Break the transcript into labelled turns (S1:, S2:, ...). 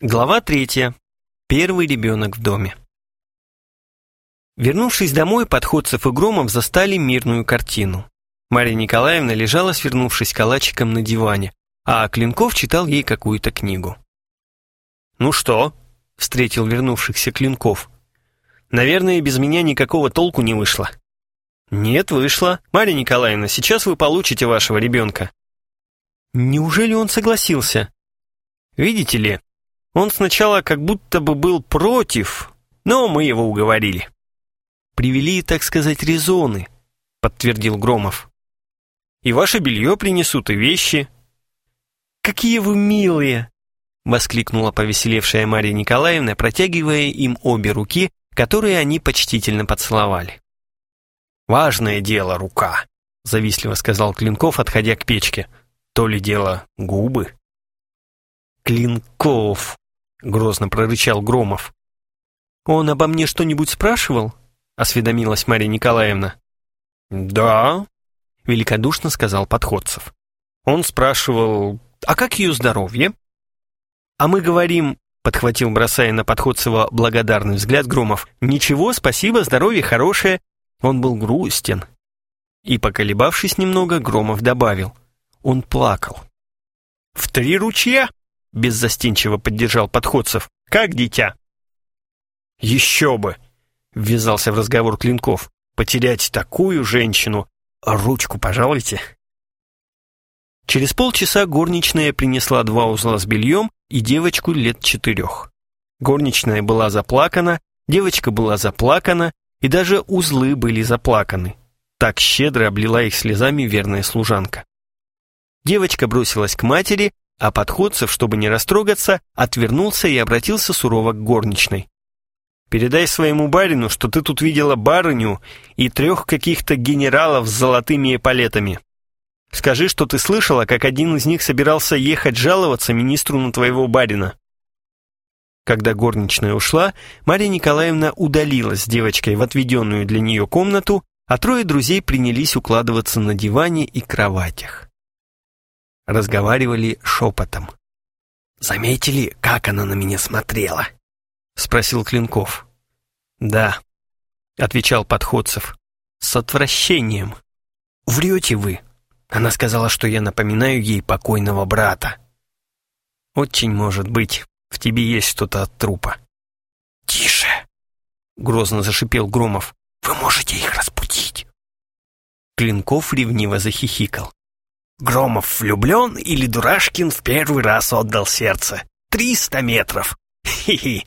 S1: Глава третья. Первый ребенок в доме. Вернувшись домой, Подходцев и Громов застали мирную картину. Марья Николаевна лежала, свернувшись калачиком на диване, а Клинков читал ей какую-то книгу. «Ну что?» — встретил вернувшихся Клинков. «Наверное, без меня никакого толку не вышло». «Нет, вышло. Марья Николаевна, сейчас вы получите вашего ребенка». «Неужели он согласился?» «Видите ли, он сначала как будто бы был против, но мы его уговорили. Привели, так сказать, резоны, подтвердил Громов. И ваше белье принесут, и вещи. Какие вы милые! Воскликнула повеселевшая Мария Николаевна, протягивая им обе руки, которые они почтительно поцеловали. «Важное дело рука», — завистливо сказал Клинков, отходя к печке. «То ли дело губы». «Клинков!» — грозно прорычал Громов. «Он обо мне что-нибудь спрашивал?» — осведомилась Мария Николаевна. «Да», — великодушно сказал Подходцев. Он спрашивал, «А как ее здоровье?» «А мы говорим», — подхватил, бросая на Подходцева благодарный взгляд Громов, «Ничего, спасибо, здоровье хорошее». Он был грустен. И, поколебавшись немного, Громов добавил, он плакал. «В три ручья?» — беззастенчиво поддержал Подходцев. «Как дитя?» «Еще бы!» — ввязался в разговор Клинков. «Потерять такую женщину! Ручку пожалуйте!» Через полчаса горничная принесла два узла с бельем и девочку лет четырех. Горничная была заплакана, девочка была заплакана, и даже узлы были заплаканы. Так щедро облила их слезами верная служанка. Девочка бросилась к матери, а Подходцев, чтобы не растрогаться, отвернулся и обратился сурово к горничной. «Передай своему барину, что ты тут видела барыню и трех каких-то генералов с золотыми эполетами. Скажи, что ты слышала, как один из них собирался ехать жаловаться министру на твоего барина». Когда горничная ушла, Мария Николаевна удалилась с девочкой в отведенную для нее комнату, а трое друзей принялись укладываться на диване и кроватях разговаривали шепотом. «Заметили, как она на меня смотрела?» — спросил Клинков. «Да», — отвечал Подходцев, — «с отвращением». «Врете вы?» Она сказала, что я напоминаю ей покойного брата. «Очень может быть, в тебе есть что-то от трупа». «Тише!» — грозно зашипел Громов. «Вы можете их разбудить!» Клинков ревниво захихикал. Громов влюблен или Дурашкин в первый раз отдал сердце? Триста метров. Хи-хи.